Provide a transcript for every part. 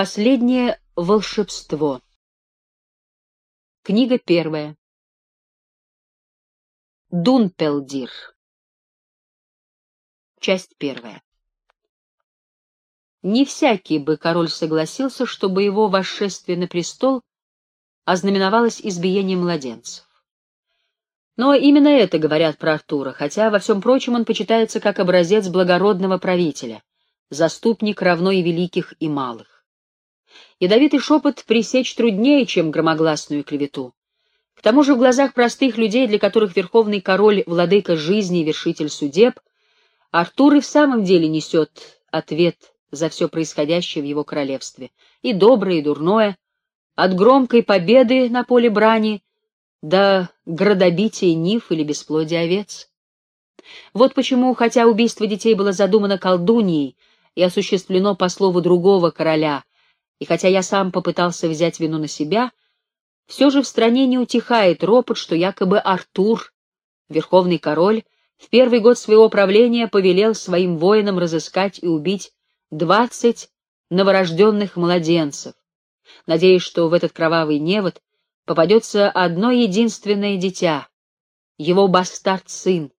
Последнее волшебство. Книга первая. Дунпелдир. Часть первая. Не всякий бы король согласился, чтобы его восшествие на престол ознаменовалось избиением младенцев. Но именно это говорят про Артура, хотя во всем прочем он почитается как образец благородного правителя, заступник равно и великих, и малых. Ядовитый шепот пресечь труднее, чем громогласную клевету. К тому же в глазах простых людей, для которых верховный король — владыка жизни и вершитель судеб, Артур и в самом деле несет ответ за все происходящее в его королевстве, и доброе, и дурное, от громкой победы на поле брани до градобития нив или бесплодия овец. Вот почему, хотя убийство детей было задумано колдуньей и осуществлено по слову другого короля, и хотя я сам попытался взять вину на себя, все же в стране не утихает ропот, что якобы Артур, верховный король, в первый год своего правления повелел своим воинам разыскать и убить двадцать новорожденных младенцев, надеясь, что в этот кровавый невод попадется одно единственное дитя, его бастард-сын,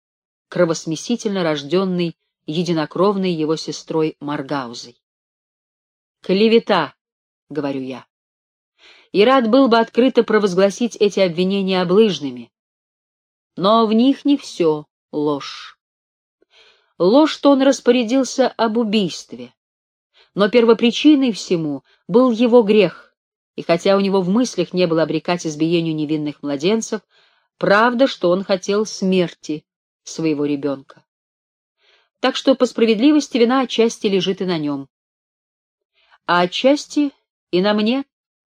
кровосмесительно рожденный единокровной его сестрой Маргаузой. Клевета, — говорю я. И рад был бы открыто провозгласить эти обвинения облыжными. Но в них не все ложь. Ложь, что он распорядился об убийстве. Но первопричиной всему был его грех, и хотя у него в мыслях не было обрекать избиению невинных младенцев, правда, что он хотел смерти своего ребенка. Так что по справедливости вина отчасти лежит и на нем. А отчасти и на мне,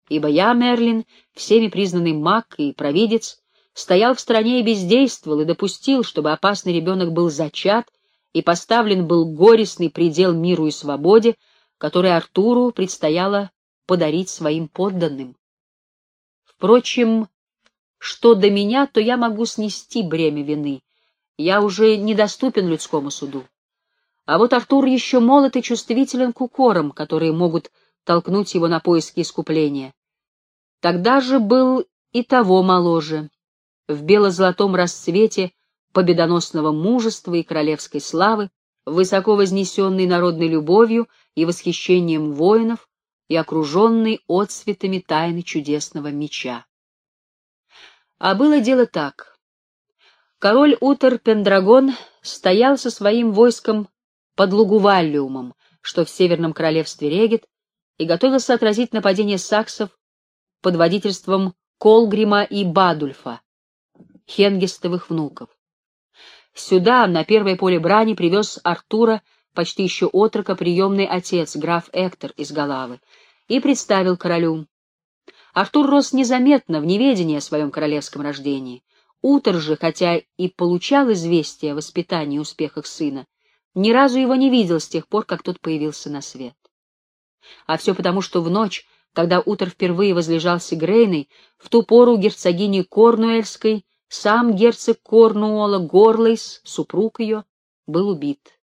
ибо я, Мерлин, всеми признанный маг и провидец, стоял в стороне и бездействовал, и допустил, чтобы опасный ребенок был зачат, и поставлен был горестный предел миру и свободе, который Артуру предстояло подарить своим подданным. Впрочем, что до меня, то я могу снести бремя вины. Я уже недоступен людскому суду. А вот Артур еще молод и чувствителен к укорам, которые могут толкнуть его на поиски искупления. Тогда же был и того моложе, в бело-золотом расцвете победоносного мужества и королевской славы, высоко вознесенный народной любовью и восхищением воинов и окруженный отсветами тайны чудесного меча. А было дело так. Король Утер Пендрагон стоял со своим войском под Лугуваллиумом, что в северном королевстве Регет, и готовился отразить нападение саксов под водительством Колгрима и Бадульфа, хенгистовых внуков. Сюда, на первое поле брани, привез Артура, почти еще отрока, приемный отец, граф Эктор из Галавы, и представил королю. Артур рос незаметно, в неведении о своем королевском рождении. Утор же, хотя и получал известие о воспитании и успехах сына, ни разу его не видел с тех пор, как тот появился на свет. А все потому, что в ночь, когда Утор впервые возлежал с Игрейной, в ту пору герцогини Корнуэльской, сам герцог Корнуола Горлейс, супруг ее, был убит.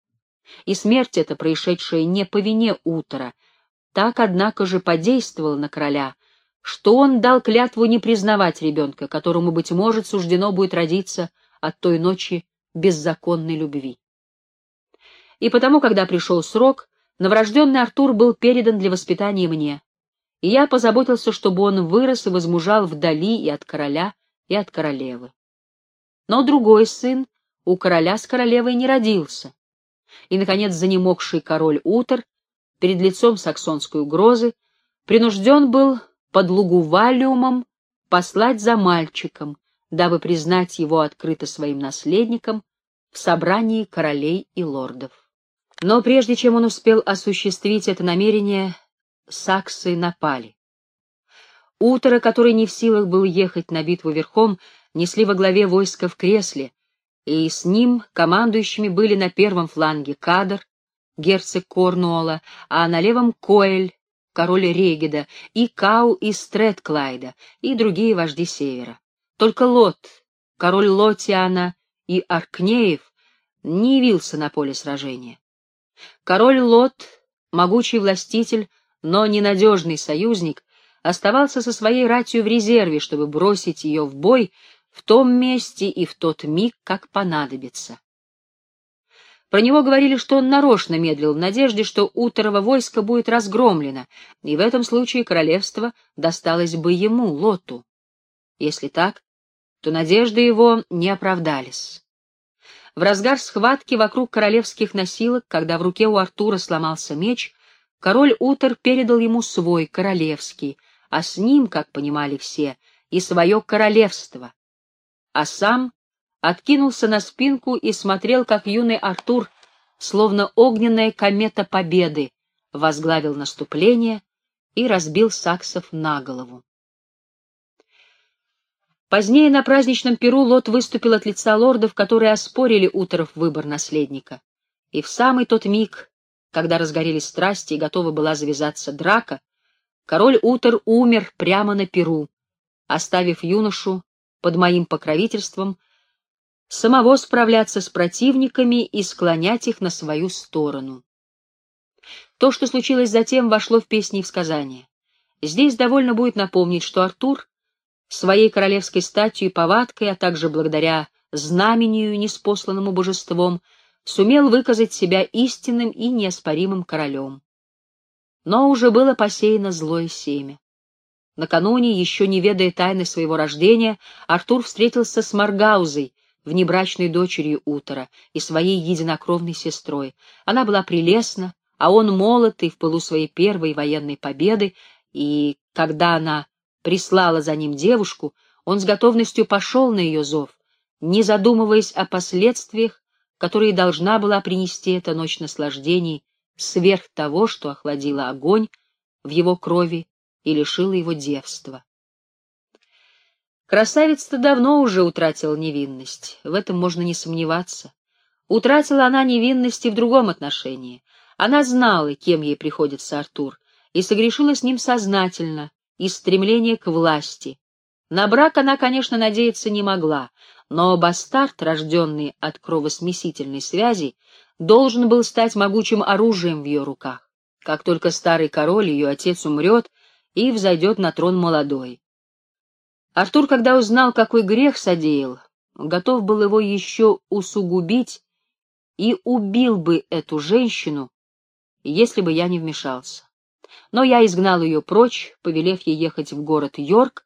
И смерть эта, происшедшая не по вине Утора, так, однако же, подействовала на короля, что он дал клятву не признавать ребенка, которому, быть может, суждено будет родиться от той ночи беззаконной любви. И потому, когда пришел срок, Новорожденный Артур был передан для воспитания мне, и я позаботился, чтобы он вырос и возмужал вдали и от короля, и от королевы. Но другой сын у короля с королевой не родился, и, наконец, занемогший король Утор перед лицом саксонской угрозы принужден был под Лугувалиумом послать за мальчиком, дабы признать его открыто своим наследником в собрании королей и лордов. Но прежде чем он успел осуществить это намерение, саксы напали. Утро, который не в силах был ехать на битву верхом, несли во главе войска в кресле, и с ним командующими были на первом фланге Кадр, герцог Корнуола, а на левом Коэль, король Регида, и Кау из Стрэдклайда, и другие вожди севера. Только Лот, король Лотиана и Аркнеев не явился на поле сражения. Король Лот, могучий властитель, Но ненадежный союзник оставался со своей ратью в резерве, чтобы бросить ее в бой в том месте и в тот миг, как понадобится. Про него говорили, что он нарочно медлил в надежде, что Уторово войско будет разгромлено, и в этом случае королевство досталось бы ему, Лоту. Если так, то надежды его не оправдались. В разгар схватки вокруг королевских носилок, когда в руке у Артура сломался меч, король Утор передал ему свой, королевский, а с ним, как понимали все, и свое королевство, а сам откинулся на спинку и смотрел, как юный Артур, словно огненная комета победы, возглавил наступление и разбил саксов на голову. Позднее на праздничном перу Лот выступил от лица лордов, которые оспорили Утеров выбор наследника. И в самый тот миг, когда разгорелись страсти и готова была завязаться драка, король Утер умер прямо на перу, оставив юношу под моим покровительством самого справляться с противниками и склонять их на свою сторону. То, что случилось затем, вошло в песни и в сказания. Здесь довольно будет напомнить, что Артур своей королевской статью и повадкой, а также благодаря знамению, неспосланному божеством, сумел выказать себя истинным и неоспоримым королем. Но уже было посеяно злое семя. Накануне, еще не ведая тайны своего рождения, Артур встретился с Маргаузой, внебрачной дочерью Утора, и своей единокровной сестрой. Она была прелестна, а он молод и в пылу своей первой военной победы, и когда она прислала за ним девушку, он с готовностью пошел на ее зов, не задумываясь о последствиях, которые должна была принести эта ночь наслаждений сверх того, что охладило огонь в его крови и лишило его девства. Красавица-то давно уже утратила невинность, в этом можно не сомневаться. Утратила она невинность и в другом отношении. Она знала, кем ей приходится Артур, и согрешила с ним сознательно, из стремления к власти. На брак она, конечно, надеяться не могла, но бастард, рожденный от кровосмесительной связи, должен был стать могучим оружием в ее руках. Как только старый король, ее отец, умрет и взойдет на трон молодой. Артур, когда узнал, какой грех содеял, готов был его еще усугубить и убил бы эту женщину, если бы я не вмешался но я изгнал ее прочь, повелев ей ехать в город Йорк,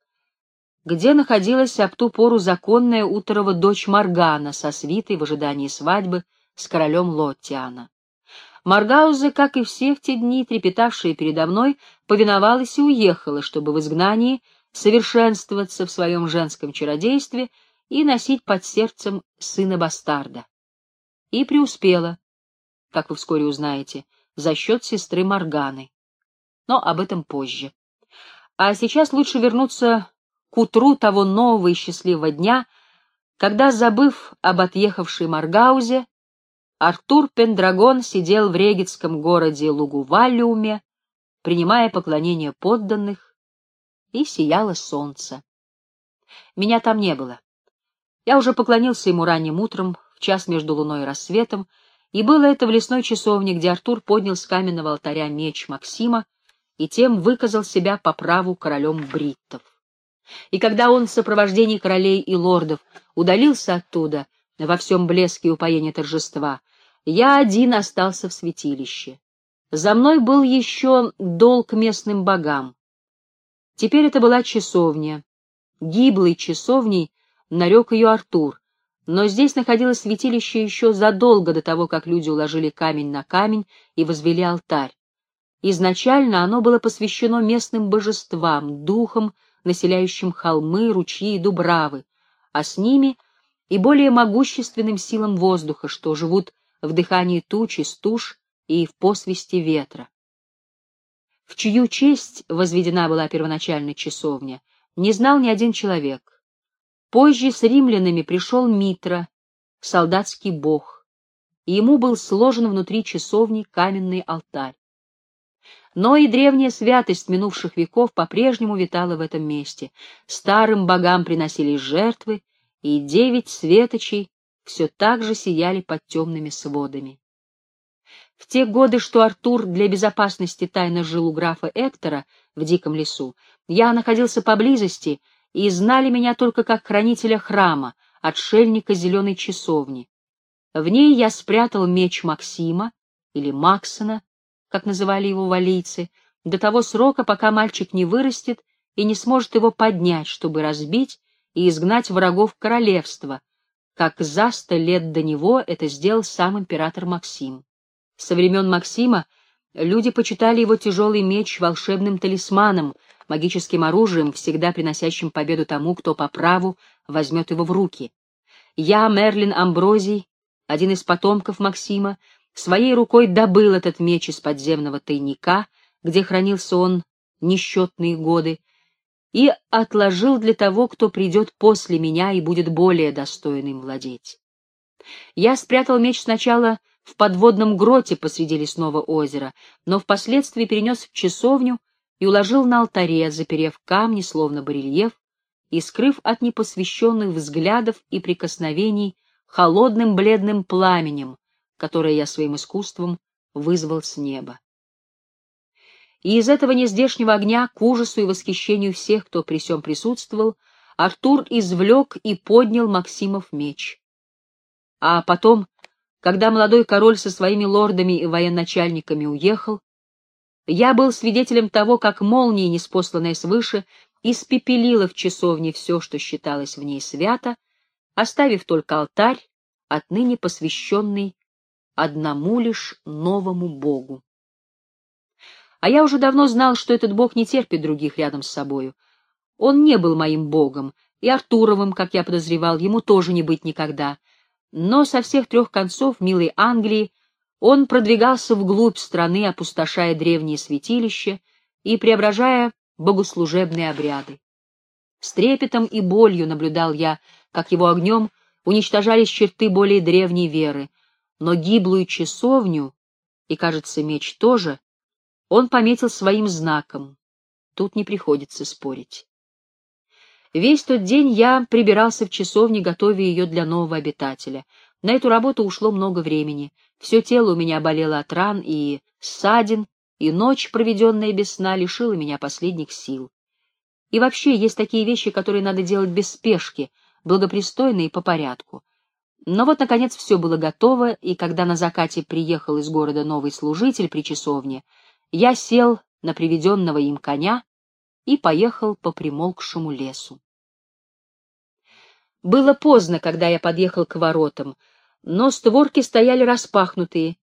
где находилась об ту пору законная утрова дочь Маргана со свитой в ожидании свадьбы с королем Лоттиана. Маргаузе, как и все в те дни, трепетавшие передо мной, повиновалась и уехала, чтобы в изгнании совершенствоваться в своем женском чародействе и носить под сердцем сына бастарда. И преуспела, как вы вскоре узнаете, за счет сестры Марганы но об этом позже. А сейчас лучше вернуться к утру того нового и счастливого дня, когда, забыв об отъехавшей Маргаузе, Артур Пендрагон сидел в регетском городе Лугувалиуме, принимая поклонение подданных, и сияло солнце. Меня там не было. Я уже поклонился ему ранним утром, в час между луной и рассветом, и было это в лесной часовне, где Артур поднял с каменного алтаря меч Максима, и тем выказал себя по праву королем бриттов. И когда он в сопровождении королей и лордов удалился оттуда во всем блеске и упоении торжества, я один остался в святилище. За мной был еще долг местным богам. Теперь это была часовня. Гиблой часовней нарек ее Артур, но здесь находилось святилище еще задолго до того, как люди уложили камень на камень и возвели алтарь. Изначально оно было посвящено местным божествам, духам, населяющим холмы, ручьи и дубравы, а с ними и более могущественным силам воздуха, что живут в дыхании тучи, стуж и в посвисте ветра. В чью честь возведена была первоначальная часовня, не знал ни один человек. Позже с римлянами пришел Митра, солдатский бог, и ему был сложен внутри часовни каменный алтарь. Но и древняя святость минувших веков по-прежнему витала в этом месте. Старым богам приносились жертвы, и девять светочей все так же сияли под темными сводами. В те годы, что Артур для безопасности тайно жил у графа Эктора в диком лесу, я находился поблизости, и знали меня только как хранителя храма, отшельника зеленой часовни. В ней я спрятал меч Максима, или Максона, как называли его валийцы, до того срока, пока мальчик не вырастет и не сможет его поднять, чтобы разбить и изгнать врагов королевства, как за сто лет до него это сделал сам император Максим. Со времен Максима люди почитали его тяжелый меч волшебным талисманом, магическим оружием, всегда приносящим победу тому, кто по праву возьмет его в руки. Я, Мерлин Амброзий, один из потомков Максима, своей рукой добыл этот меч из подземного тайника, где хранился он несчетные годы, и отложил для того, кто придет после меня и будет более достойным владеть. Я спрятал меч сначала в подводном гроте посреди лесного озера, но впоследствии перенес в часовню и уложил на алтаре, заперев камни, словно барельеф, и скрыв от непосвященных взглядов и прикосновений холодным бледным пламенем, которое я своим искусством вызвал с неба. И из этого нездешнего огня, к ужасу и восхищению всех, кто при сём присутствовал, Артур извлек и поднял Максимов меч. А потом когда молодой король со своими лордами и военачальниками уехал, я был свидетелем того, как молния, неспосланная свыше, испепелила в часовне все, что считалось в ней свято, оставив только алтарь, отныне посвященный одному лишь новому богу. А я уже давно знал, что этот бог не терпит других рядом с собою. Он не был моим богом, и Артуровым, как я подозревал, ему тоже не быть никогда — но со всех трех концов милой Англии он продвигался вглубь страны, опустошая древние святилища и преображая богослужебные обряды. С трепетом и болью наблюдал я, как его огнем уничтожались черты более древней веры, но гиблую часовню, и, кажется, меч тоже, он пометил своим знаком. Тут не приходится спорить. Весь тот день я прибирался в часовне, готовя ее для нового обитателя. На эту работу ушло много времени. Все тело у меня болело от ран и ссадин, и ночь, проведенная без сна, лишила меня последних сил. И вообще есть такие вещи, которые надо делать без спешки, благопристойно и по порядку. Но вот, наконец, все было готово, и когда на закате приехал из города новый служитель при часовне, я сел на приведенного им коня и поехал по примолкшему лесу. Было поздно, когда я подъехал к воротам, но створки стояли распахнутые,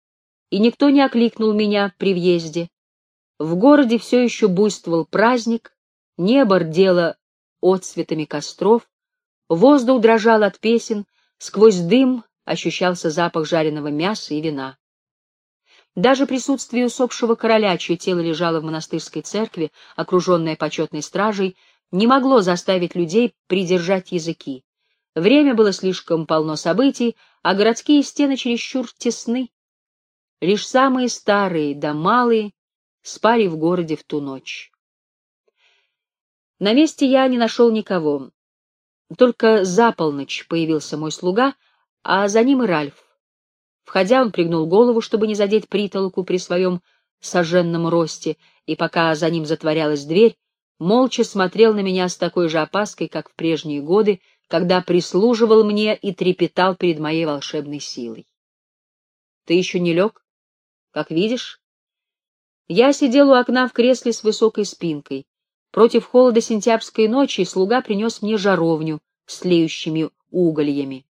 и никто не окликнул меня при въезде. В городе все еще буйствовал праздник, небо рдело отцветами костров, воздух дрожал от песен, сквозь дым ощущался запах жареного мяса и вина. Даже присутствие усопшего короля, чье тело лежало в монастырской церкви, окруженное почетной стражей, не могло заставить людей придержать языки. Время было слишком полно событий, а городские стены чересчур тесны. Лишь самые старые да малые спали в городе в ту ночь. На месте я не нашел никого. Только за полночь появился мой слуга, а за ним и Ральф. Входя, он пригнул голову, чтобы не задеть притолоку при своем сожженном росте, и пока за ним затворялась дверь, молча смотрел на меня с такой же опаской, как в прежние годы, когда прислуживал мне и трепетал перед моей волшебной силой. Ты еще не лег? Как видишь? Я сидел у окна в кресле с высокой спинкой. Против холода сентябрьской ночи слуга принес мне жаровню с тлеющими угольями.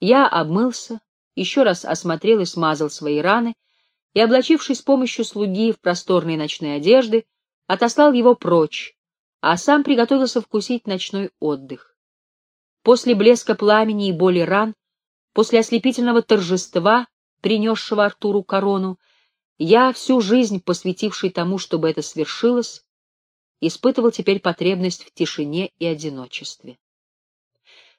Я обмылся, еще раз осмотрел и смазал свои раны, и, облачившись с помощью слуги в просторные ночные одежды, отослал его прочь, а сам приготовился вкусить ночной отдых. После блеска пламени и боли ран, после ослепительного торжества, принесшего Артуру корону, я, всю жизнь посвятивший тому, чтобы это свершилось, испытывал теперь потребность в тишине и одиночестве.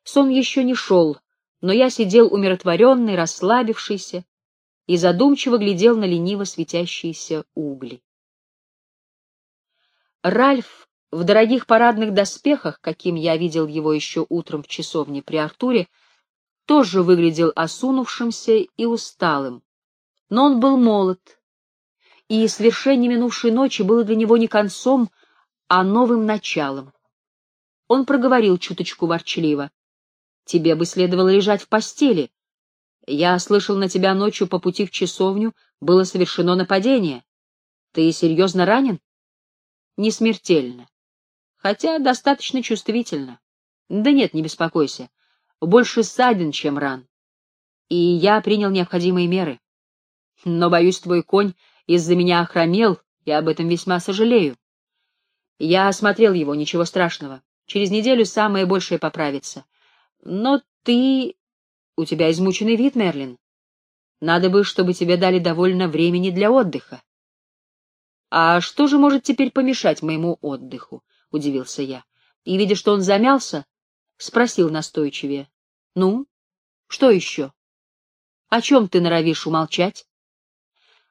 Сон еще не шел, но я сидел умиротворенный, расслабившийся, и задумчиво глядел на лениво светящиеся угли. Ральф в дорогих парадных доспехах, каким я видел его еще утром в часовне при Артуре, тоже выглядел осунувшимся и усталым, Но он был молод, и свершение минувшей ночи было для него не концом, а новым началом. Он проговорил чуточку ворчливо. — Тебе бы следовало лежать в постели. Я слышал на тебя ночью по пути в часовню, было совершено нападение. Ты серьезно ранен? — Не смертельно. Хотя достаточно чувствительно. Да нет, не беспокойся. Больше ссадин, чем ран. И я принял необходимые меры. Но, боюсь, твой конь из-за меня охромел, и об этом весьма сожалею. Я осмотрел его, ничего страшного. Через неделю самое большее поправится. Но ты... У тебя измученный вид, Мерлин. Надо бы, чтобы тебе дали довольно времени для отдыха. А что же может теперь помешать моему отдыху? — удивился я. И, видя, что он замялся, спросил настойчивее. — Ну, что еще? О чем ты норовишь умолчать?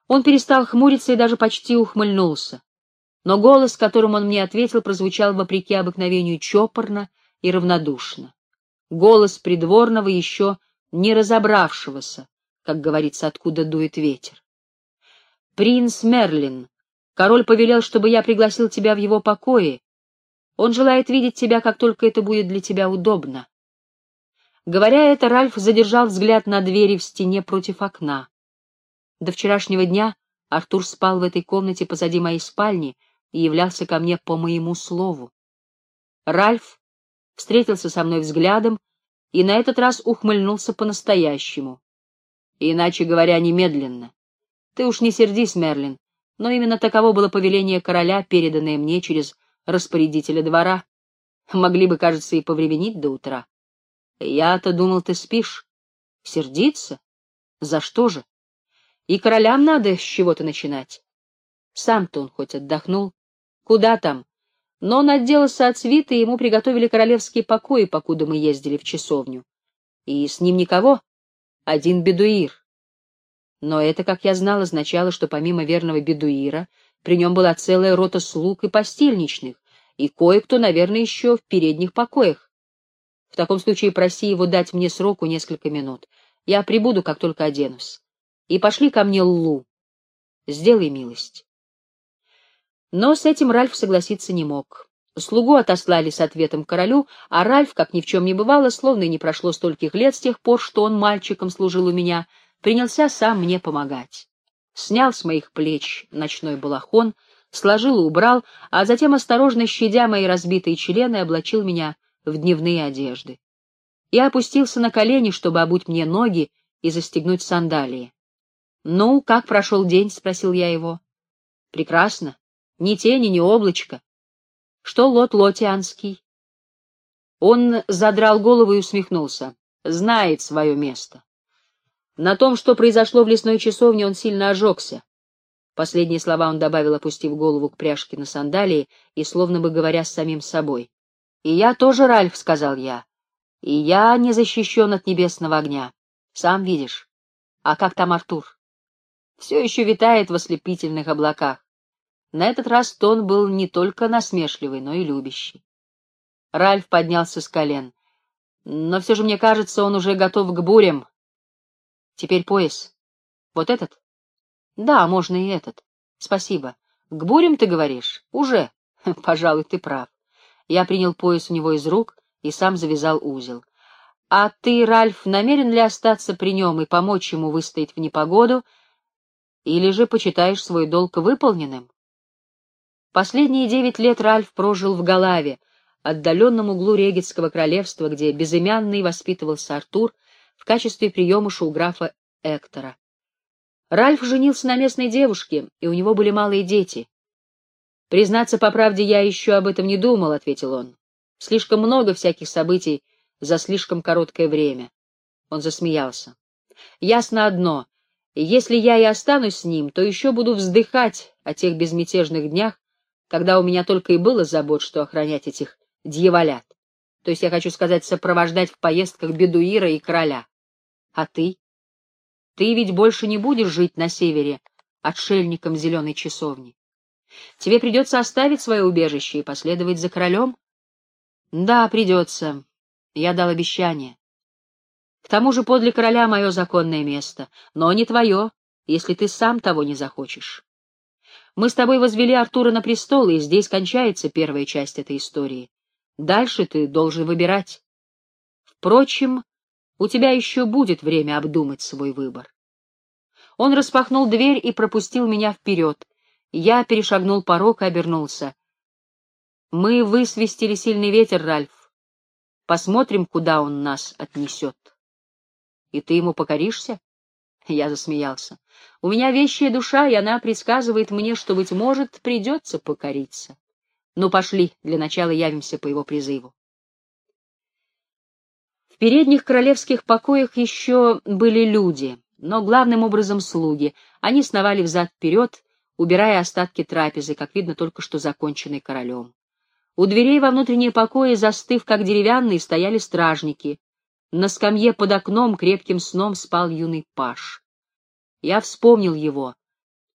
Он перестал хмуриться и даже почти ухмыльнулся. Но голос, которым он мне ответил, прозвучал вопреки обыкновению чопорно и равнодушно. Голос придворного, еще не разобравшегося, как говорится, откуда дует ветер. «Принц Мерлин, король повелел, чтобы я пригласил тебя в его покои. Он желает видеть тебя, как только это будет для тебя удобно». Говоря это, Ральф задержал взгляд на двери в стене против окна. До вчерашнего дня Артур спал в этой комнате позади моей спальни и являлся ко мне по моему слову. Ральф встретился со мной взглядом и на этот раз ухмыльнулся по-настоящему. Иначе говоря, немедленно. Ты уж не сердись, Мерлин, но именно таково было повеление короля, переданное мне через распорядителя двора. Могли бы, кажется, и повременить до утра. Я-то думал, ты спишь. Сердиться? За что же? И королям надо с чего-то начинать. Сам-то он хоть отдохнул. Куда там? Но он отделался от свиты, ему приготовили королевские покои, покуда мы ездили в часовню. И с ним никого, один бедуир. Но это, как я знал, означало, что помимо верного бедуира при нем была целая рота слуг и постельничных, и кое-кто, наверное, еще в передних покоях. В таком случае проси его дать мне сроку несколько минут. Я прибуду, как только оденусь. И пошли ко мне Лу. Сделай милость. Но с этим Ральф согласиться не мог. Слугу отослали с ответом королю, а Ральф, как ни в чем не бывало, словно и не прошло стольких лет с тех пор, что он мальчиком служил у меня, принялся сам мне помогать. Снял с моих плеч ночной балахон, сложил и убрал, а затем, осторожно щадя мои разбитые члены, облачил меня в дневные одежды. Я опустился на колени, чтобы обуть мне ноги и застегнуть сандалии. — Ну, как прошел день? — спросил я его. — Прекрасно. Ни тени, ни облачка. — Что лот лотианский? Он задрал голову и усмехнулся. Знает свое место. На том, что произошло в лесной часовне, он сильно ожегся. Последние слова он добавил, опустив голову к пряжке на сандалии и словно бы говоря с самим собой. — И я тоже, Ральф, — сказал я. — И я не защищен от небесного огня. Сам видишь. А как там Артур? Все еще витает в ослепительных облаках. На этот раз тон был не только насмешливый, но и любящий. Ральф поднялся с колен. Но все же, мне кажется, он уже готов к бурям. Теперь пояс. Вот этот? Да, можно и этот. Спасибо. К бурям, ты говоришь? Уже. Пожалуй, ты прав. Я принял пояс у него из рук и сам завязал узел. А ты, Ральф, намерен ли остаться при нем и помочь ему выстоять в непогоду, или же почитаешь свой долг выполненным? Последние девять лет Ральф прожил в Галаве, отдаленном углу Регетского королевства, где безымянный воспитывался Артур в качестве приемыша у графа Эктора. Ральф женился на местной девушке, и у него были малые дети. «Признаться по правде, я еще об этом не думал», — ответил он. «Слишком много всяких событий за слишком короткое время». Он засмеялся. «Ясно одно. Если я и останусь с ним, то еще буду вздыхать о тех безмятежных днях, когда у меня только и было забот, что охранять этих дьяволят. То есть я хочу сказать, сопровождать в поездках бедуира и короля. А ты? Ты ведь больше не будешь жить на севере, отшельником зеленой часовни. Тебе придется оставить свое убежище и последовать за королем? Да, придется. Я дал обещание. К тому же подле короля мое законное место, но не твое, если ты сам того не захочешь. Мы с тобой возвели Артура на престол, и здесь кончается первая часть этой истории. Дальше ты должен выбирать. Впрочем, у тебя еще будет время обдумать свой выбор. Он распахнул дверь и пропустил меня вперед. Я перешагнул порог и обернулся. Мы высвистили сильный ветер, Ральф. Посмотрим, куда он нас отнесет. И ты ему покоришься? Я засмеялся. У меня вещая душа, и она предсказывает мне, что, быть может, придется покориться. Ну, пошли, для начала явимся по его призыву. В передних королевских покоях еще были люди, но главным образом слуги. Они сновали взад-вперед, убирая остатки трапезы, как видно, только что законченной королем. У дверей во внутренние покои, застыв как деревянные, стояли стражники. На скамье под окном крепким сном спал юный паш. Я вспомнил его.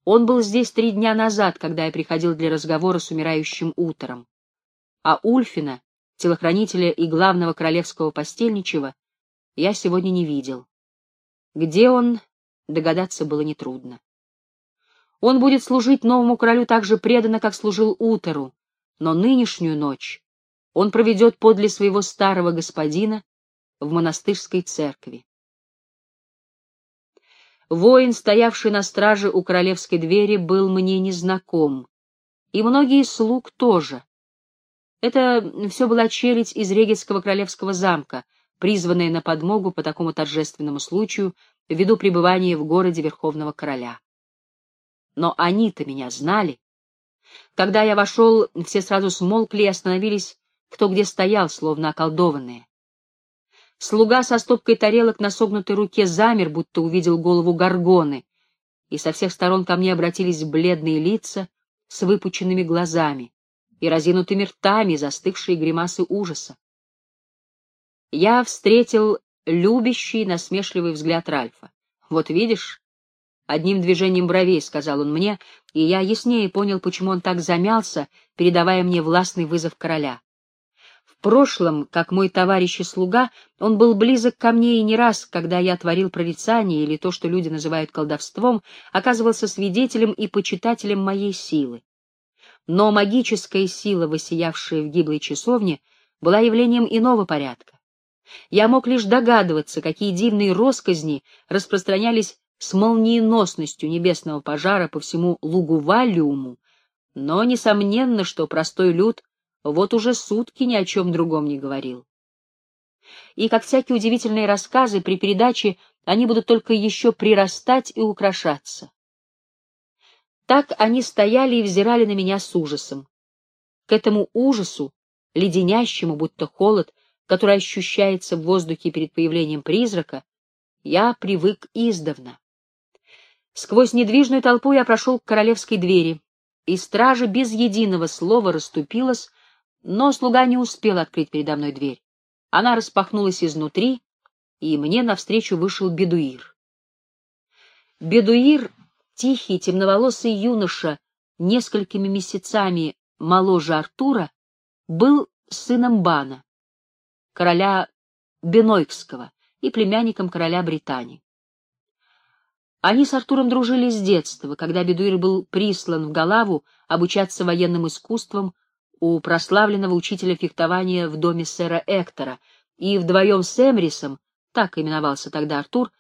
Он был здесь три дня назад, когда я приходил для разговора с умирающим утром. А Ульфина, телохранителя и главного королевского постельничего, я сегодня не видел. Где он, догадаться было нетрудно. Он будет служить новому королю так же преданно, как служил Утеру, но нынешнюю ночь он проведет подле своего старого господина, в монастырской церкви. Воин, стоявший на страже у королевской двери, был мне незнаком, и многие слуг тоже. Это все была челядь из Регетского королевского замка, призванная на подмогу по такому торжественному случаю ввиду пребывания в городе Верховного Короля. Но они-то меня знали. Когда я вошел, все сразу смолкли и остановились, кто где стоял, словно околдованные. Слуга со стопкой тарелок на согнутой руке замер, будто увидел голову горгоны, и со всех сторон ко мне обратились бледные лица с выпученными глазами и разинутыми ртами, застывшие гримасы ужаса. Я встретил любящий, насмешливый взгляд Ральфа. «Вот видишь?» Одним движением бровей сказал он мне, и я яснее понял, почему он так замялся, передавая мне властный вызов короля прошлом, как мой товарищ и слуга, он был близок ко мне и не раз, когда я творил прорицание или то, что люди называют колдовством, оказывался свидетелем и почитателем моей силы. Но магическая сила, воссиявшая в гиблой часовне, была явлением иного порядка. Я мог лишь догадываться, какие дивные росказни распространялись с молниеносностью небесного пожара по всему лугу Валиуму, но несомненно, что простой люд вот уже сутки ни о чем другом не говорил. И, как всякие удивительные рассказы, при передаче они будут только еще прирастать и украшаться. Так они стояли и взирали на меня с ужасом. К этому ужасу, леденящему, будто холод, который ощущается в воздухе перед появлением призрака, я привык издавна. Сквозь недвижную толпу я прошел к королевской двери, и стража без единого слова расступилась, но слуга не успел открыть передо мной дверь. Она распахнулась изнутри, и мне навстречу вышел бедуир. Бедуир, тихий, темноволосый юноша, несколькими месяцами моложе Артура, был сыном Бана, короля Бенойкского и племянником короля Британии. Они с Артуром дружили с детства, когда Бедуир был прислан в Галаву обучаться военным искусствам у прославленного учителя фехтования в доме сэра Эктора, и вдвоем с Эмрисом, так именовался тогда Артур,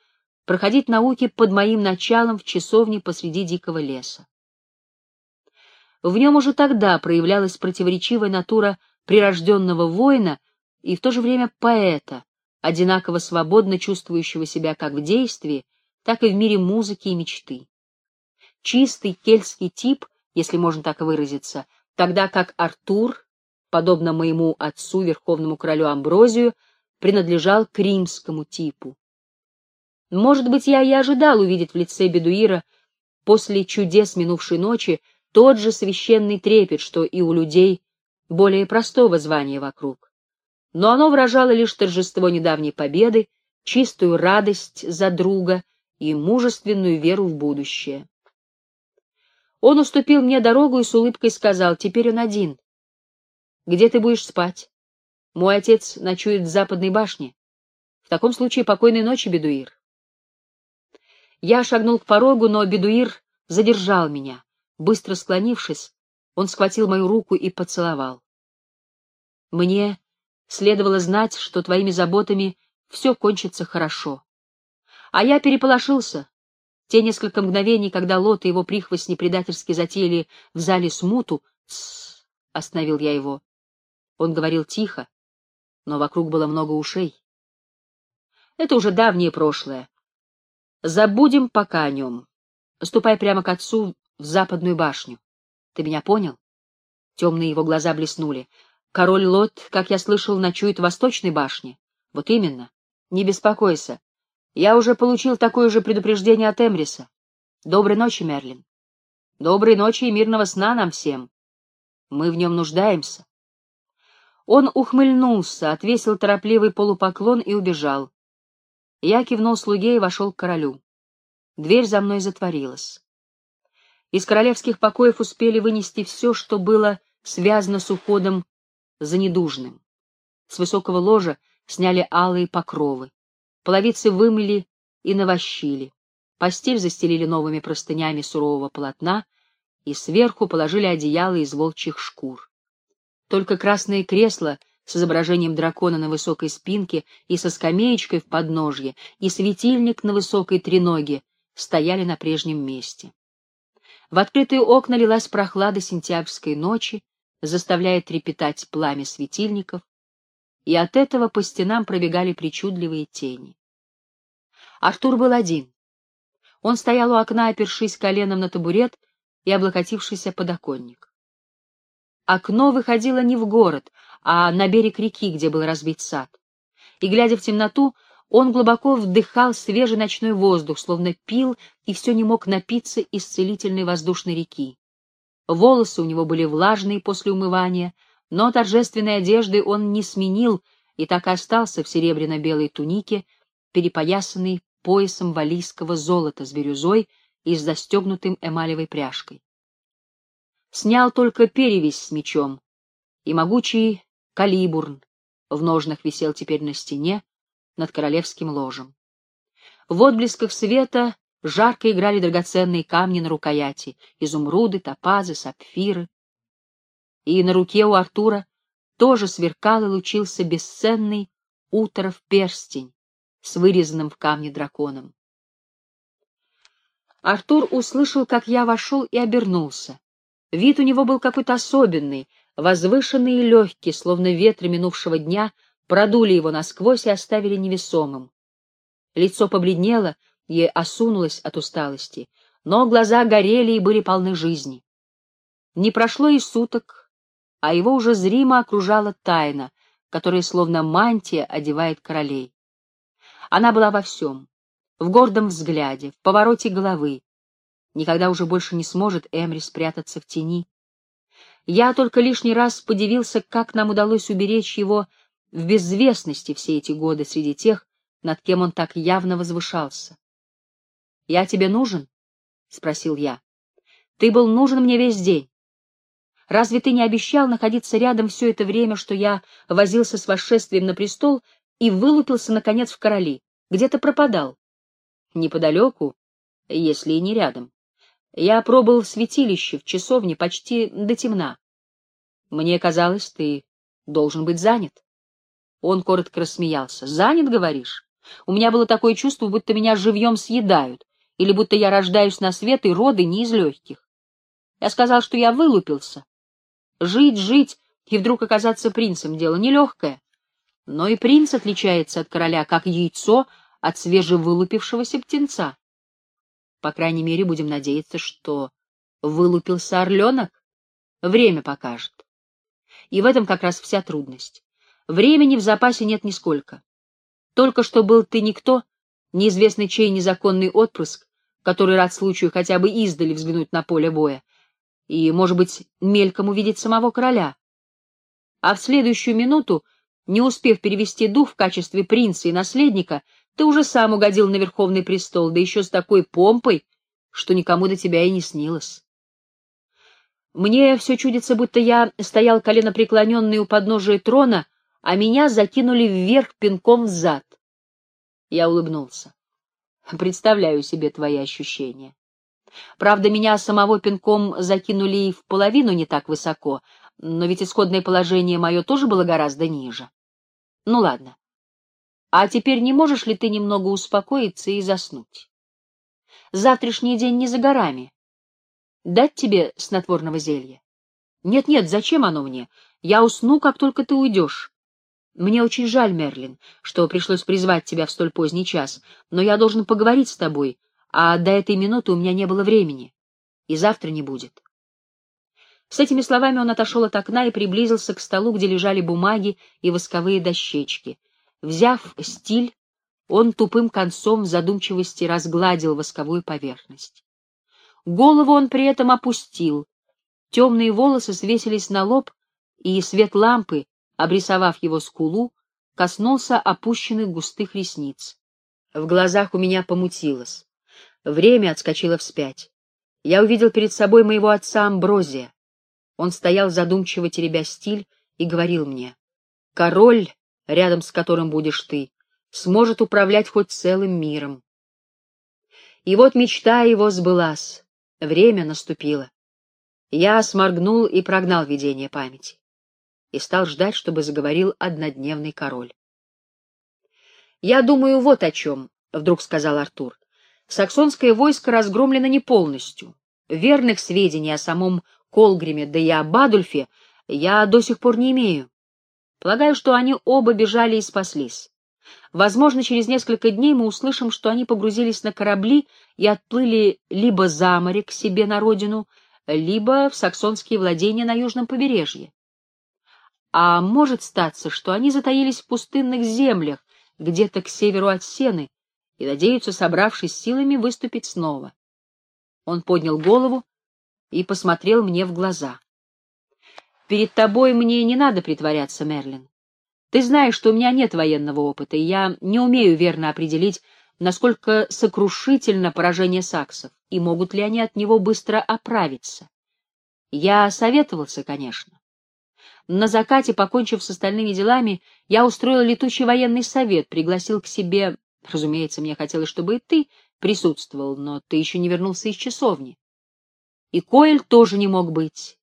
проходить науки под моим началом в часовне посреди дикого леса. В нем уже тогда проявлялась противоречивая натура прирожденного воина и в то же время поэта, одинаково свободно чувствующего себя как в действии, так и в мире музыки и мечты. Чистый кельтский тип, если можно так выразиться, тогда как Артур, подобно моему отцу, верховному королю Амброзию, принадлежал к римскому типу. Может быть, я и ожидал увидеть в лице Бедуира после чудес минувшей ночи тот же священный трепет, что и у людей более простого звания вокруг. Но оно выражало лишь торжество недавней победы, чистую радость за друга и мужественную веру в будущее. Он уступил мне дорогу и с улыбкой сказал, теперь он один. Где ты будешь спать? Мой отец ночует в западной башне. В таком случае покойной ночи, бедуир. Я шагнул к порогу, но бедуир задержал меня. Быстро склонившись, он схватил мою руку и поцеловал. Мне следовало знать, что твоими заботами все кончится хорошо. А я переполошился. Те несколько мгновений, когда Лот и его прихвостни предательски затеяли в зале смуту, «Тссс!» — остановил я его. Он говорил тихо, но вокруг было много ушей. Это уже давнее прошлое. Забудем пока о нем. Ступай прямо к отцу в западную башню. Ты меня понял? Темные его глаза блеснули. Король Лот, как я слышал, ночует в восточной башне. Вот именно. Не беспокойся. Я уже получил такое же предупреждение от Эмриса. Доброй ночи, Мерлин. Доброй ночи и мирного сна нам всем. Мы в нем нуждаемся. Он ухмыльнулся, отвесил торопливый полупоклон и убежал. Я кивнул слуге и вошел к королю. Дверь за мной затворилась. Из королевских покоев успели вынести все, что было связано с уходом за недужным. С высокого ложа сняли алые покровы. Половицы вымыли и навощили. Постель застелили новыми простынями сурового полотна и сверху положили одеяло из волчьих шкур. Только красные кресла с изображением дракона на высокой спинке и со скамеечкой в подножье, и светильник на высокой треноге стояли на прежнем месте. В открытые окна лилась прохлада сентябрьской ночи, заставляя трепетать пламя светильников, и от этого по стенам пробегали причудливые тени. Артур был один. Он стоял у окна, опершись коленом на табурет и облокотившийся подоконник. Окно выходило не в город, а на берег реки, где был разбит сад. И, глядя в темноту, он глубоко вдыхал свежий ночной воздух, словно пил и все не мог напиться из целительной воздушной реки. Волосы у него были влажные после умывания, но торжественной одежды он не сменил и так и остался в серебряно-белой тунике, перепоясанной поясом валийского золота с бирюзой и с застегнутым эмалевой пряжкой. Снял только перевязь с мечом, и могучий калибурн в ножнах висел теперь на стене над королевским ложем. В отблесках света Жарко играли драгоценные камни на рукояти — изумруды, топазы, сапфиры. И на руке у Артура тоже сверкал и лучился бесценный уторов перстень с вырезанным в камне драконом. Артур услышал, как я вошел и обернулся. Вид у него был какой-то особенный, возвышенный и легкий, словно ветры минувшего дня продули его насквозь и оставили невесомым. Лицо побледнело, и осунулась от усталости, но глаза горели и были полны жизни. Не прошло и суток, а его уже зримо окружала тайна, которая словно мантия одевает королей. Она была во всем — в гордом взгляде, в повороте головы. Никогда уже больше не сможет Эмри спрятаться в тени. Я только лишний раз подивился, как нам удалось уберечь его в безвестности все эти годы среди тех, над кем он так явно возвышался. «Я тебе нужен?» — спросил я. «Ты был нужен мне весь день. Разве ты не обещал находиться рядом все это время, что я возился с восшествием на престол и вылупился, наконец, в короли? Где ты пропадал?» «Неподалеку, если и не рядом. Я пробыл в святилище, в часовне, почти до темна. Мне казалось, ты должен быть занят». Он коротко рассмеялся. «Занят, говоришь? У меня было такое чувство, будто меня живьем съедают, или будто я рождаюсь на свет, и роды не из легких. Я сказал, что я вылупился. Жить, жить и вдруг оказаться принцем — дело нелегкое. Но и принц отличается от короля, как яйцо от свежевылупившегося птенца. По крайней мере, будем надеяться, что вылупился орленок. Время покажет. И в этом как раз вся трудность. Времени в запасе нет нисколько. Только что был ты никто, неизвестный чей незаконный отпрыск, который рад случаю хотя бы издали взглянуть на поле боя, и, может быть, мельком увидеть самого короля. А в следующую минуту, не успев перевести дух в качестве принца и наследника, ты уже сам угодил на верховный престол, да еще с такой помпой, что никому до тебя и не снилось. Мне все чудится, будто я стоял коленопреклоненный у подножия трона, а меня закинули вверх пинком в зад. Я улыбнулся. Представляю себе твои ощущения. Правда, меня самого пинком закинули и в половину не так высоко, но ведь исходное положение мое тоже было гораздо ниже. Ну ладно. А теперь не можешь ли ты немного успокоиться и заснуть? Завтрашний день не за горами. Дать тебе снотворного зелья? Нет-нет, зачем оно мне? Я усну, как только ты уйдешь. Мне очень жаль, Мерлин, что пришлось призвать тебя в столь поздний час, но я должен поговорить с тобой, а до этой минуты у меня не было времени, и завтра не будет. С этими словами он отошел от окна и приблизился к столу, где лежали бумаги и восковые дощечки. Взяв стиль, он тупым концом в задумчивости разгладил восковую поверхность. Голову он при этом опустил, темные волосы свесились на лоб, и свет лампы, обрисовав его скулу, коснулся опущенных густых ресниц. В глазах у меня помутилось. Время отскочило вспять. Я увидел перед собой моего отца Амброзия. Он стоял задумчиво теребя стиль и говорил мне, «Король, рядом с которым будешь ты, сможет управлять хоть целым миром». И вот мечта его сбылась, время наступило. Я сморгнул и прогнал видение памяти и стал ждать, чтобы заговорил однодневный король. «Я думаю вот о чем», — вдруг сказал Артур. Саксонское войско разгромлено не полностью. Верных сведений о самом Колгриме, да и о Бадульфе я до сих пор не имею. Полагаю, что они оба бежали и спаслись. Возможно, через несколько дней мы услышим, что они погрузились на корабли и отплыли либо за море к себе на родину, либо в саксонские владения на южном побережье. А может статься, что они затаились в пустынных землях, где-то к северу от Сены, и надеются, собравшись силами, выступить снова. Он поднял голову и посмотрел мне в глаза. «Перед тобой мне не надо притворяться, Мерлин. Ты знаешь, что у меня нет военного опыта, и я не умею верно определить, насколько сокрушительно поражение саксов, и могут ли они от него быстро оправиться. Я советовался, конечно. На закате, покончив с остальными делами, я устроил летучий военный совет, пригласил к себе Разумеется, мне хотелось, чтобы и ты присутствовал, но ты еще не вернулся из часовни. И Коэль тоже не мог быть.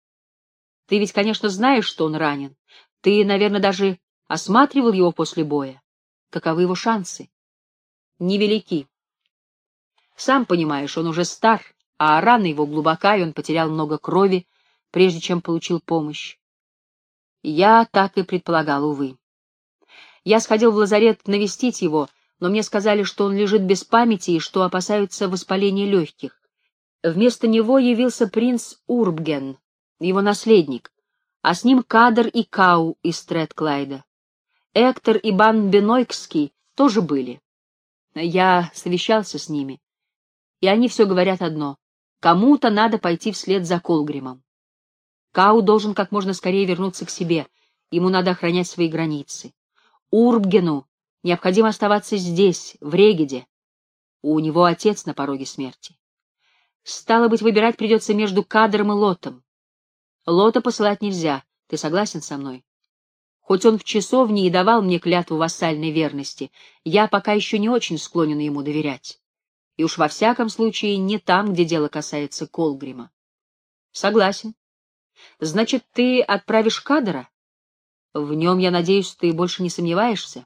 Ты ведь, конечно, знаешь, что он ранен. Ты, наверное, даже осматривал его после боя. Каковы его шансы? Невелики. Сам понимаешь, он уже стар, а рана его глубока, и он потерял много крови, прежде чем получил помощь. Я так и предполагал, увы. Я сходил в лазарет навестить его, — но мне сказали, что он лежит без памяти и что опасаются воспаления легких. Вместо него явился принц Урбген, его наследник, а с ним Кадр и Кау из Тредклайда. Эктор и Бан Бенойкский тоже были. Я совещался с ними, и они все говорят одно — кому-то надо пойти вслед за Колгримом. Кау должен как можно скорее вернуться к себе, ему надо охранять свои границы. Урбгену Необходимо оставаться здесь, в Регеде. У него отец на пороге смерти. Стало быть, выбирать придется между кадром и лотом. Лота посылать нельзя, ты согласен со мной? Хоть он в часовне и давал мне клятву вассальной верности, я пока еще не очень склонен ему доверять. И уж во всяком случае не там, где дело касается Колгрима. Согласен. Значит, ты отправишь кадра? В нем, я надеюсь, ты больше не сомневаешься?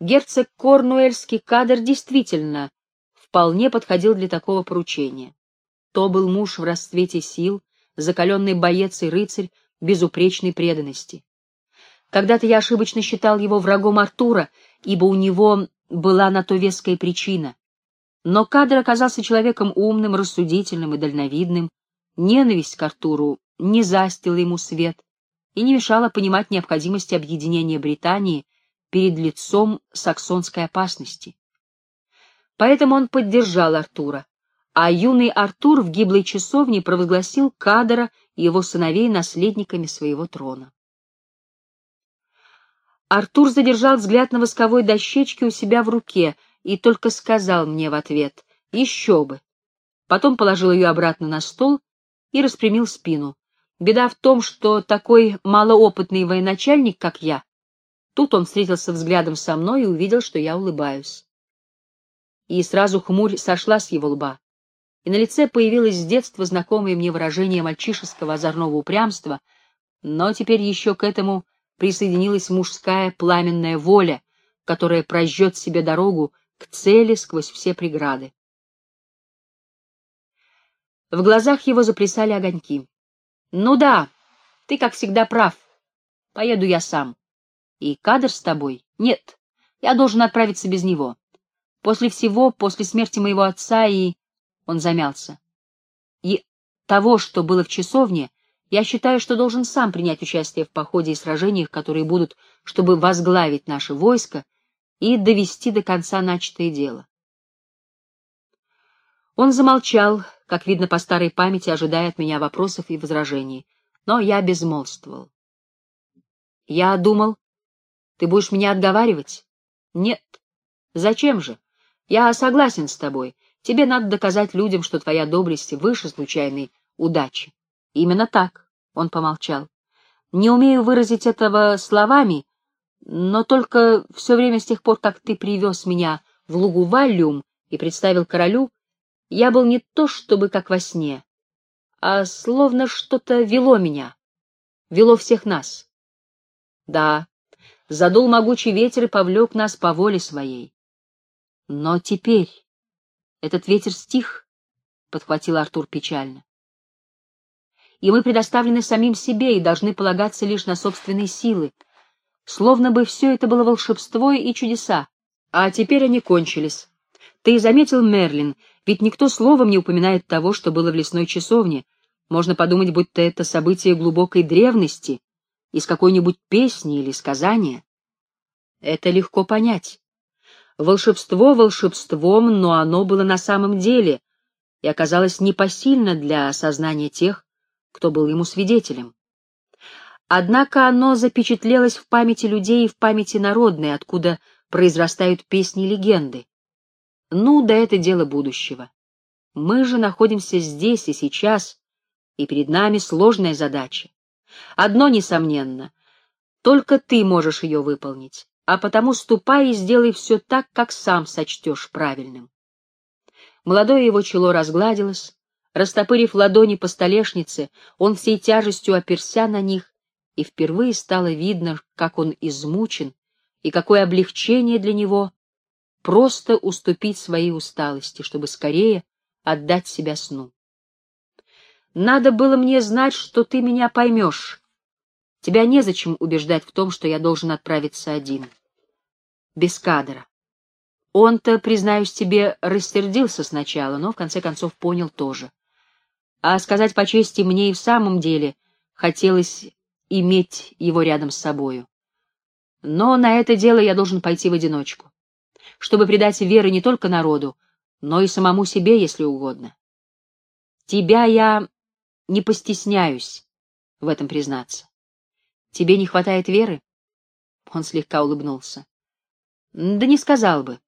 Герцог Корнуэльский кадр действительно вполне подходил для такого поручения. То был муж в расцвете сил, закаленный боец и рыцарь безупречной преданности. Когда-то я ошибочно считал его врагом Артура, ибо у него была на то веская причина. Но кадр оказался человеком умным, рассудительным и дальновидным. Ненависть к Артуру не застила ему свет и не мешала понимать необходимость объединения Британии перед лицом саксонской опасности. Поэтому он поддержал Артура, а юный Артур в гиблой часовне провозгласил Кадора и его сыновей наследниками своего трона. Артур задержал взгляд на восковой дощечке у себя в руке и только сказал мне в ответ «Еще бы!». Потом положил ее обратно на стол и распрямил спину. Беда в том, что такой малоопытный военачальник, как я, Тут он встретился взглядом со мной и увидел, что я улыбаюсь. и сразу хмурь сошла с его лба, и на лице появилось с детства знакомое мне выражение мальчишеского озорного упрямства, но теперь еще к этому присоединилась мужская пламенная воля, которая прожжет себе дорогу к цели сквозь все преграды. В глазах его заплясали огоньки. «Ну да, ты, как всегда, прав. Поеду я сам. И кадр с тобой? Нет, я должен отправиться без него. После всего, после смерти моего отца и...» Он замялся. «И того, что было в часовне, я считаю, что должен сам принять участие в походе и сражениях, которые будут, чтобы возглавить наше войско и довести до конца начатое дело. Он замолчал, как видно по старой памяти, ожидая от меня вопросов и возражений, но я безмолвствовал. Я думал, ты будешь меня отговаривать? Нет. Зачем же? Я согласен с тобой. Тебе надо доказать людям, что твоя доблесть выше случайной удачи. Именно так, он помолчал. Не умею выразить этого словами, но только все время с тех пор, как ты привез меня в лугу Валлиум и представил королю, я был не то чтобы как во сне, а словно что-то вело меня, вело всех нас. Да, задул могучий ветер и повлек нас по воле своей. Но теперь этот ветер стих, — подхватил Артур печально. И мы предоставлены самим себе и должны полагаться лишь на собственные силы, словно бы все это было волшебство и чудеса, а теперь они кончились. Ты заметил, Мерлин, ведь никто словом не упоминает того, что было в лесной часовне. Можно подумать, будто это событие глубокой древности, из какой-нибудь песни или сказания. Это легко понять. Волшебство волшебством, но оно было на самом деле и оказалось непосильно для осознания тех, кто был ему свидетелем. Однако оно запечатлелось в памяти людей и в памяти народной, откуда произрастают песни и легенды. Ну, да это дело будущего. Мы же находимся здесь и сейчас, и перед нами сложная задача. Одно несомненно, только ты можешь ее выполнить, а потому ступай и сделай все так, как сам сочтешь правильным. Молодое его чело разгладилось, растопырив ладони по столешнице, он всей тяжестью оперся на них, и впервые стало видно, как он измучен, и какое облегчение для него просто уступить своей усталости, чтобы скорее отдать себя сну. Надо было мне знать, что ты меня поймешь. Тебя незачем убеждать в том, что я должен отправиться один. Без кадра. Он-то, признаюсь тебе, рассердился сначала, но в конце концов понял тоже. А сказать по чести, мне и в самом деле хотелось иметь его рядом с собою. Но на это дело я должен пойти в одиночку чтобы придать веры не только народу, но и самому себе, если угодно. Тебя я не постесняюсь в этом признаться. Тебе не хватает веры? Он слегка улыбнулся. Да не сказал бы.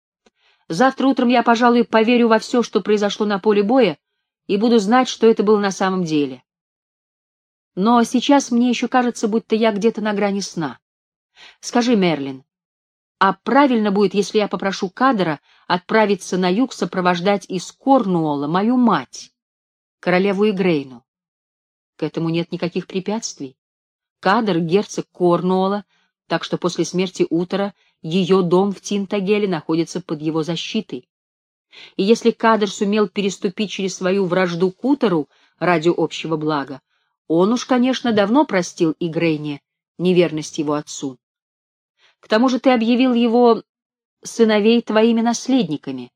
Завтра утром я, пожалуй, поверю во все, что произошло на поле боя, и буду знать, что это было на самом деле. Но сейчас мне еще кажется, будто я где-то на грани сна. Скажи, Мерлин, а правильно будет, если я попрошу Кадра отправиться на юг сопровождать из Корнуола мою мать, королеву Игрейну. К этому нет никаких препятствий. Кадр — герцог Корнуола, так что после смерти Утора ее дом в Тинтагеле находится под его защитой. И если Кадр сумел переступить через свою вражду к Утору ради общего блага, он уж, конечно, давно простил Игрейне неверность его отцу. К тому же ты объявил его сыновей твоими наследниками,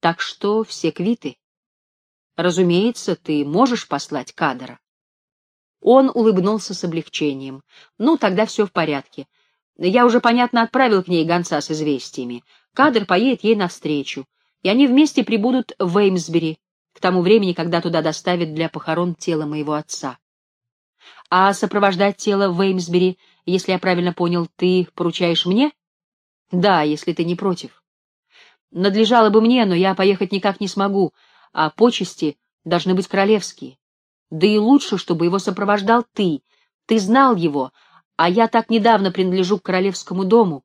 так что все квиты. Разумеется, ты можешь послать кадра. Он улыбнулся с облегчением. Ну, тогда все в порядке. Я уже, понятно, отправил к ней гонца с известиями. Кадр поедет ей навстречу, и они вместе прибудут в Эймсбери к тому времени, когда туда доставят для похорон тело моего отца. А сопровождать тело в Эймсбери — если я правильно понял, ты поручаешь мне? Да, если ты не против. Надлежало бы мне, но я поехать никак не смогу, а почести должны быть королевские. Да и лучше, чтобы его сопровождал ты. Ты знал его, а я так недавно принадлежу к королевскому дому.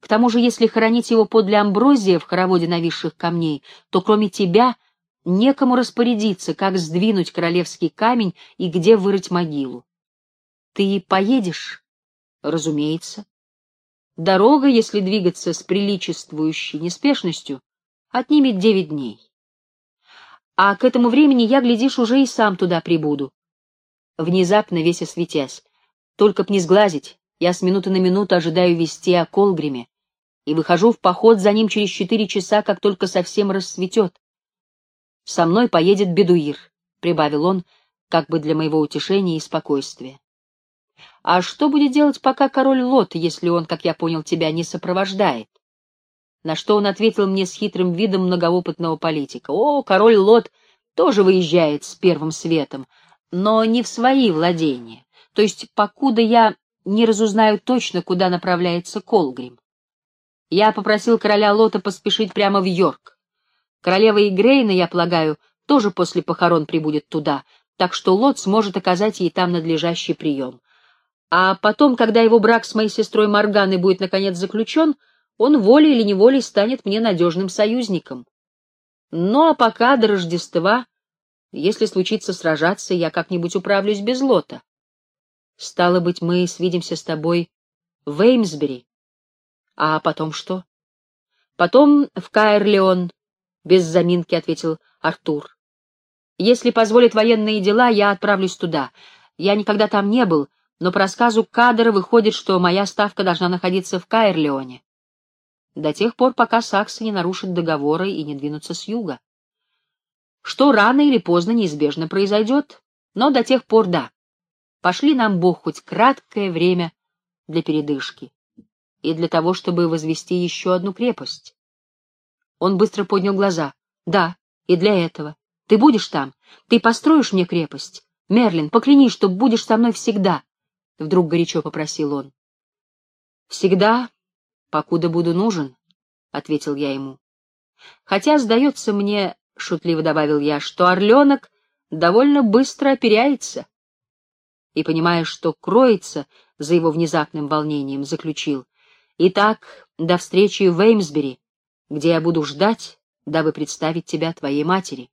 К тому же, если хоронить его подле амброзия в хороводе нависших камней, то кроме тебя некому распорядиться, как сдвинуть королевский камень и где вырыть могилу. Ты поедешь? Разумеется. Дорога, если двигаться с приличествующей неспешностью, отнимет девять дней. А к этому времени я, глядишь, уже и сам туда прибуду. Внезапно, весь осветясь, только б не сглазить, я с минуты на минуту ожидаю вести о Колгриме и выхожу в поход за ним через четыре часа, как только совсем рассветет. Со мной поедет бедуир, — прибавил он, как бы для моего утешения и спокойствия. А что будет делать пока король Лот, если он, как я понял, тебя не сопровождает? На что он ответил мне с хитрым видом многоопытного политика. О, король Лот тоже выезжает с первым светом, но не в свои владения. То есть, покуда я не разузнаю точно, куда направляется Колгрим. Я попросил короля Лота поспешить прямо в Йорк. Королева Игрейна, я полагаю, тоже после похорон прибудет туда, так что Лот сможет оказать ей там надлежащий прием. А потом, когда его брак с моей сестрой Морганой будет наконец заключен, он волей или неволей станет мне надежным союзником. Ну а пока до Рождества, если случится сражаться, я как-нибудь управлюсь без лота. Стало быть, мы свидимся с тобой в Эймсбери. А потом что? Потом в Каэрлеон, без заминки ответил Артур. Если позволят военные дела, я отправлюсь туда. Я никогда там не был, но по рассказу Кадера выходит, что моя ставка должна находиться в Каэрлеоне. До тех пор, пока саксы не нарушат договора и не двинутся с юга. Что рано или поздно неизбежно произойдет, но до тех пор да. Пошли нам Бог хоть краткое время для передышки и для того, чтобы возвести еще одну крепость. Он быстро поднял глаза. Да, и для этого. Ты будешь там? Ты построишь мне крепость? Мерлин, поклянись, что будешь со мной всегда. — вдруг горячо попросил он. «Всегда, покуда буду нужен», — ответил я ему. «Хотя, сдается мне, — шутливо добавил я, — что орленок довольно быстро оперяется». И, понимая, что кроется за его внезапным волнением, заключил. «Итак, до встречи в Эймсбери, где я буду ждать, дабы представить тебя твоей матери».